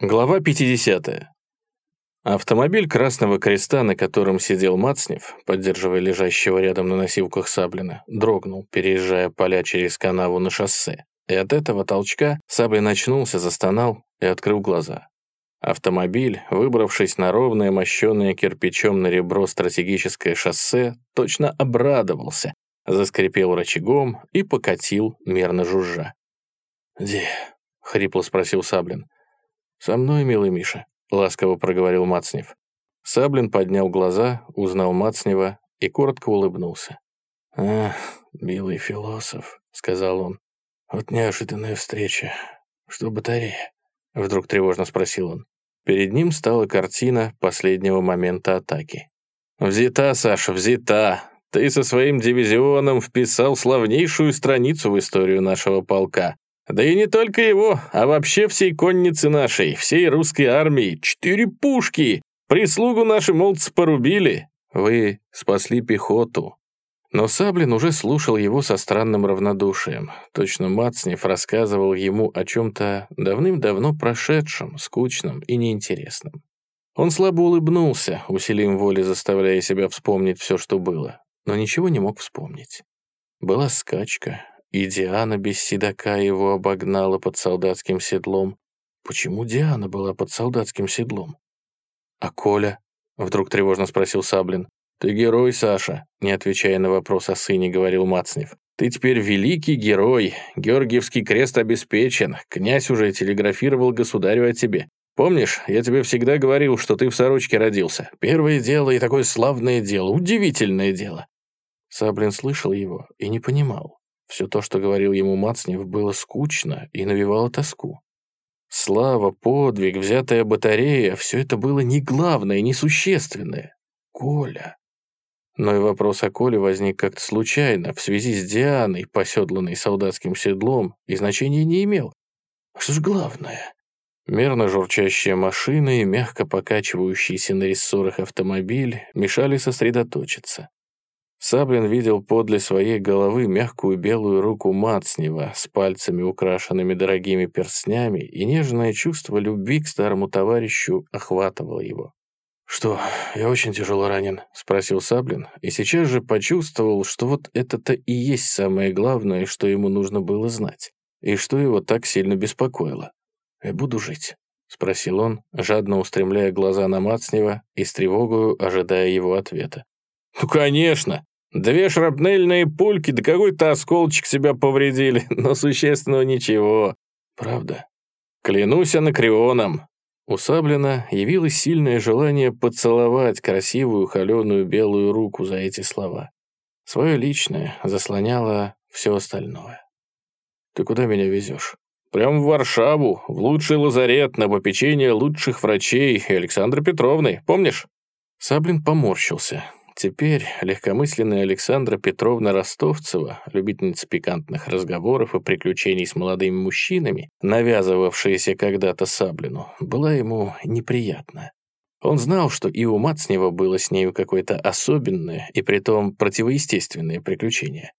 Глава 50. Автомобиль Красного Креста, на котором сидел Мацнев, поддерживая лежащего рядом на носилках Саблина, дрогнул, переезжая поля через канаву на шоссе. И от этого толчка Саблин очнулся, застонал и открыл глаза. Автомобиль, выбравшись на ровное, мощенное кирпичом на ребро стратегическое шоссе, точно обрадовался, заскрипел рычагом и покатил, мерно жужжа. «Где?» — хрипло спросил Саблин. «Со мной, милый Миша», — ласково проговорил Мацнев. Саблин поднял глаза, узнал Мацнева и коротко улыбнулся. «Ах, милый философ», — сказал он, — «вот неожиданная встреча. Что батарея?» — вдруг тревожно спросил он. Перед ним стала картина последнего момента атаки. «Взята, Саша, взята. Ты со своим дивизионом вписал славнейшую страницу в историю нашего полка. Да и не только его, а вообще всей конницы нашей, всей русской армии. Четыре пушки! Прислугу наши молодцы порубили. Вы спасли пехоту». Но Саблин уже слушал его со странным равнодушием. Точно Мацнев рассказывал ему о чем-то давным-давно прошедшем, скучном и неинтересном. Он слабо улыбнулся, усилием воли заставляя себя вспомнить все, что было, но ничего не мог вспомнить. Была скачка, и Диана без седока его обогнала под солдатским седлом. Почему Диана была под солдатским седлом? «А Коля?» — вдруг тревожно спросил Саблин. «Ты герой, Саша», — не отвечая на вопрос о сыне, говорил Мацнев. «Ты теперь великий герой. Георгиевский крест обеспечен. Князь уже телеграфировал государю о тебе. Помнишь, я тебе всегда говорил, что ты в сорочке родился. Первое дело и такое славное дело, удивительное дело». Саблин слышал его и не понимал. Все то, что говорил ему Мацнев, было скучно и навевало тоску. Слава, подвиг, взятая батарея — все это было не главное, не существенное. Коля. Но и вопрос о Коле возник как-то случайно, в связи с Дианой, поседланной солдатским седлом, и значения не имел. А что ж главное? Мерно журчащая машина и мягко покачивающийся на рессорах автомобиль мешали сосредоточиться. Саблин видел подле своей головы мягкую белую руку Мацнева с пальцами, украшенными дорогими перстнями, и нежное чувство любви к старому товарищу охватывало его. «Что, я очень тяжело ранен?» — спросил Саблин, и сейчас же почувствовал, что вот это-то и есть самое главное, что ему нужно было знать, и что его так сильно беспокоило. «Я буду жить», — спросил он, жадно устремляя глаза на Мацнева и с тревогою ожидая его ответа. «Ну, конечно!» Две шрапнельные пульки да какой-то осколочек себя повредили, но существенного ничего. Правда. Клянусь анакреоном. У Саблина явилось сильное желание поцеловать красивую холеную белую руку за эти слова. Свое личное заслоняло все остальное. «Ты куда меня везешь?» «Прямо в Варшаву, в лучший лазарет, на попечение лучших врачей Александры Петровны, помнишь?» Саблин поморщился. Теперь легкомысленная Александра Петровна Ростовцева, любительница пикантных разговоров и приключений с молодыми мужчинами, навязывавшаяся когда-то Саблину, была ему неприятна. Он знал, что и у Мацнева было с нею какое-то особенное и притом противоестественное приключение.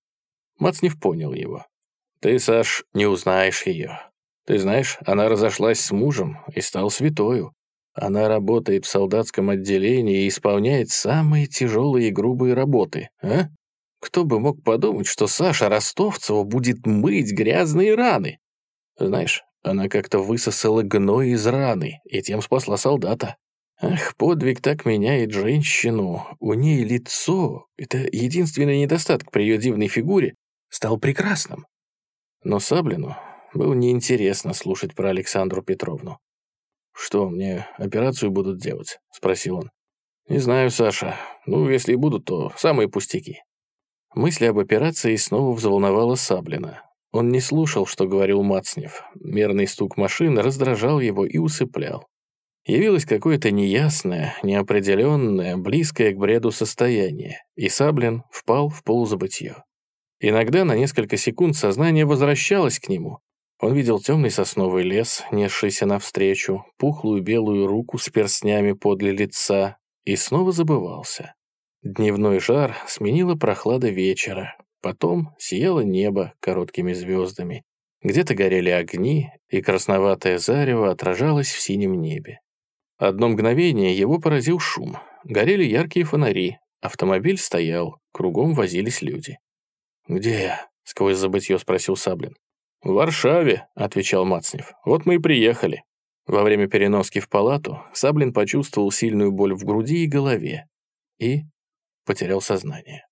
Мацнев понял его. «Ты, Саш, не узнаешь ее. Ты знаешь, она разошлась с мужем и стал святою. Она работает в солдатском отделении и исполняет самые тяжелые и грубые работы, а? Кто бы мог подумать, что Саша Ростовцева будет мыть грязные раны? Знаешь, она как-то высосала гной из раны и тем спасла солдата. Ах, подвиг так меняет женщину. У ней лицо, это единственный недостаток при ее дивной фигуре, стал прекрасным. Но Саблину было неинтересно слушать про Александру Петровну. «Что, мне операцию будут делать?» — спросил он. «Не знаю, Саша. Ну, если и будут, то самые пустяки». Мысль об операции снова взволновала Саблина. Он не слушал, что говорил Мацнев. Мерный стук машины раздражал его и усыплял. Явилось какое-то неясное, неопределенное, близкое к бреду состояние, и Саблин впал в полузабытье. Иногда на несколько секунд сознание возвращалось к нему, он видел темный сосновый лес, несшийся навстречу, пухлую белую руку с перстнями подле лица, и снова забывался. Дневной жар сменила прохлада вечера, потом сияло небо короткими звездами, Где-то горели огни, и красноватое зарево отражалось в синем небе. Одно мгновение его поразил шум. Горели яркие фонари, автомобиль стоял, кругом возились люди. «Где я?» — сквозь забытье спросил Саблин. «В Варшаве», — отвечал Мацнев. «Вот мы и приехали». Во время переноски в палату Саблин почувствовал сильную боль в груди и голове и потерял сознание.